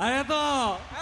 ありがとう。